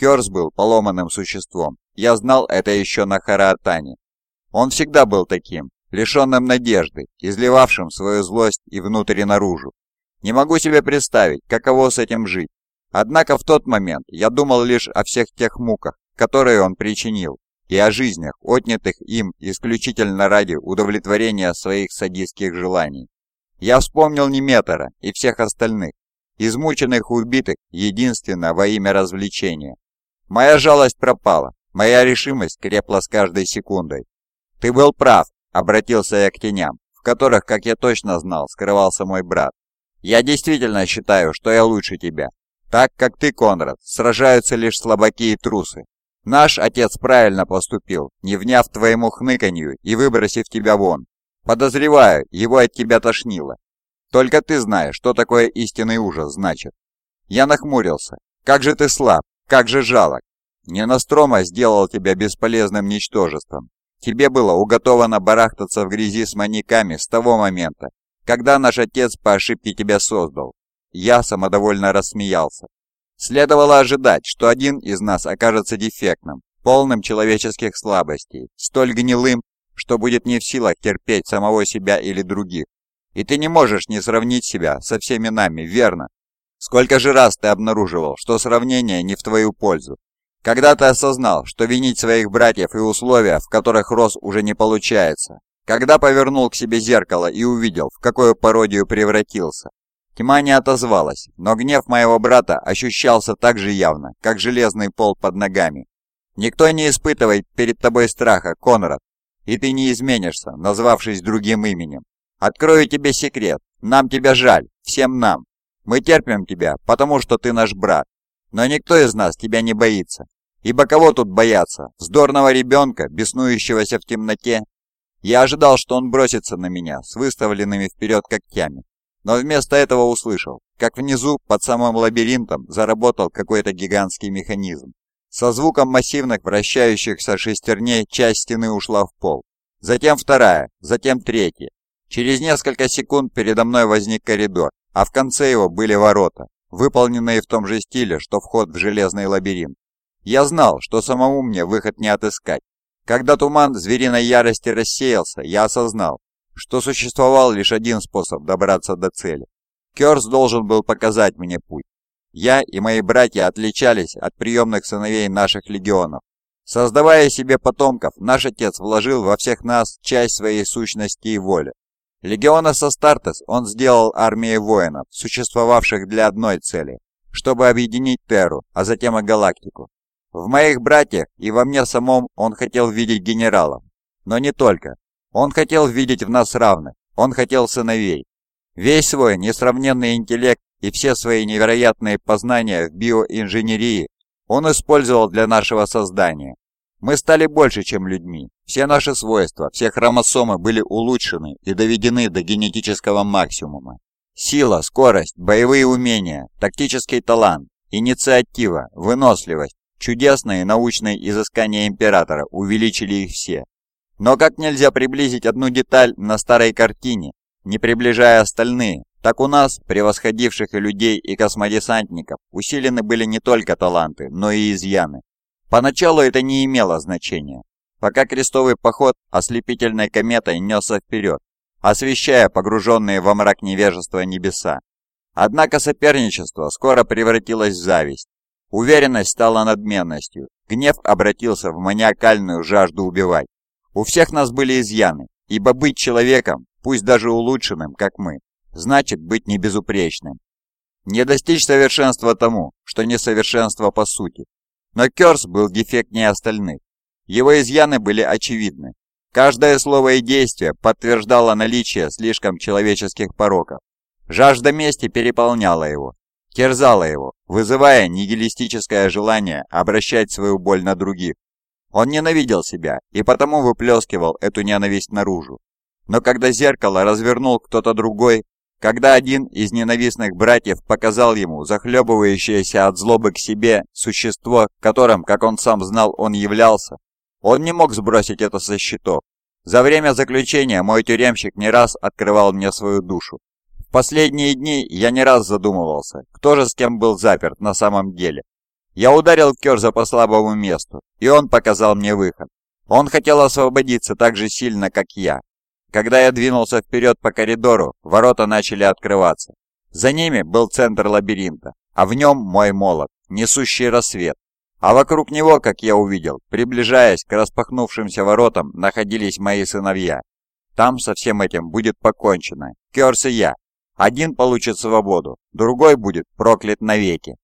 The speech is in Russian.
Керс был поломанным существом. Я знал это еще на Хараатане. Он всегда был таким, лишенным надежды, изливавшим свою злость и внутрь и наружу. Не могу себе представить, каково с этим жить. Однако в тот момент я думал лишь о всех тех муках, которые он причинил, и о жизнях, отнятых им исключительно ради удовлетворения своих садистских желаний. Я вспомнил Неметора и всех остальных, измученных и убитых единственно во имя развлечения. Моя жалость пропала, моя решимость крепла с каждой секундой. «Ты был прав», — обратился я к теням, в которых, как я точно знал, скрывался мой брат. «Я действительно считаю, что я лучше тебя. Так, как ты, Конрад, сражаются лишь слабаки и трусы. Наш отец правильно поступил, не вняв твоему хныканью и выбросив тебя вон. Подозреваю, его от тебя тошнило. Только ты знаешь, что такое истинный ужас значит. Я нахмурился. Как же ты слаб, как же жалок. Ненастрома сделал тебя бесполезным ничтожеством. Тебе было уготовано барахтаться в грязи с маньяками с того момента, когда наш отец по ошибке тебя создал. Я самодовольно рассмеялся. Следовало ожидать, что один из нас окажется дефектным, полным человеческих слабостей, столь гнилым, что будет не в силах терпеть самого себя или других. И ты не можешь не сравнить себя со всеми нами, верно? Сколько же раз ты обнаруживал, что сравнение не в твою пользу? Когда ты осознал, что винить своих братьев и условия, в которых рос, уже не получается? Когда повернул к себе зеркало и увидел, в какую пародию превратился? Тьма не отозвалась, но гнев моего брата ощущался так же явно, как железный пол под ногами. Никто не испытывает перед тобой страха, Конрад, и ты не изменишься, назвавшись другим именем. Открою тебе секрет, нам тебя жаль, всем нам. Мы терпим тебя, потому что ты наш брат. Но никто из нас тебя не боится. Ибо кого тут бояться? Вздорного ребенка, беснующегося в темноте? Я ожидал, что он бросится на меня с выставленными вперед когтями, но вместо этого услышал, как внизу, под самым лабиринтом, заработал какой-то гигантский механизм. Со звуком массивных вращающихся шестерней часть стены ушла в пол. Затем вторая, затем третья. Через несколько секунд передо мной возник коридор, а в конце его были ворота, выполненные в том же стиле, что вход в железный лабиринт. Я знал, что самому мне выход не отыскать. Когда туман звериной ярости рассеялся, я осознал, что существовал лишь один способ добраться до цели. Керс должен был показать мне путь. Я и мои братья отличались от приемных сыновей наших легионов. Создавая себе потомков, наш отец вложил во всех нас часть своей сущности и воли. Легиона Састартес он сделал армией воинов, существовавших для одной цели, чтобы объединить Терру, а затем и галактику. В моих братьях и во мне самом он хотел видеть генералов. Но не только. Он хотел видеть в нас равных, он хотел сыновей. Весь свой несравненный интеллект и все свои невероятные познания в биоинженерии он использовал для нашего создания. Мы стали больше, чем людьми. Все наши свойства, все хромосомы были улучшены и доведены до генетического максимума. Сила, скорость, боевые умения, тактический талант, инициатива, выносливость, чудесные научные изыскания Императора увеличили их все. Но как нельзя приблизить одну деталь на старой картине, не приближая остальные, так у нас, превосходивших и людей, и космодесантников, усилены были не только таланты, но и изъяны. Поначалу это не имело значения, пока крестовый поход ослепительной кометой несся вперед, освещая погруженные во мрак невежества небеса. Однако соперничество скоро превратилось в зависть. Уверенность стала надменностью, гнев обратился в маниакальную жажду убивать. У всех нас были изъяны, ибо быть человеком, пусть даже улучшенным, как мы, значит быть небезупречным. Не достичь совершенства тому, что несовершенство по сути. Но Керс был дефектнее остальных. Его изъяны были очевидны. Каждое слово и действие подтверждало наличие слишком человеческих пороков. Жажда мести переполняла его, терзала его, вызывая нигилистическое желание обращать свою боль на других. Он ненавидел себя и потому выплескивал эту ненависть наружу. Но когда зеркало развернул кто-то другой, когда один из ненавистных братьев показал ему захлебывающееся от злобы к себе существо, которым, как он сам знал, он являлся, он не мог сбросить это со счетов. За время заключения мой тюремщик не раз открывал мне свою душу. В последние дни я не раз задумывался, кто же с кем был заперт на самом деле. Я ударил Керза по слабому месту, и он показал мне выход. Он хотел освободиться так же сильно, как я. Когда я двинулся вперед по коридору, ворота начали открываться. За ними был центр лабиринта, а в нем мой молот, несущий рассвет. А вокруг него, как я увидел, приближаясь к распахнувшимся воротам, находились мои сыновья. Там со всем этим будет покончено. Керс и я. Один получит свободу, другой будет проклят навеки.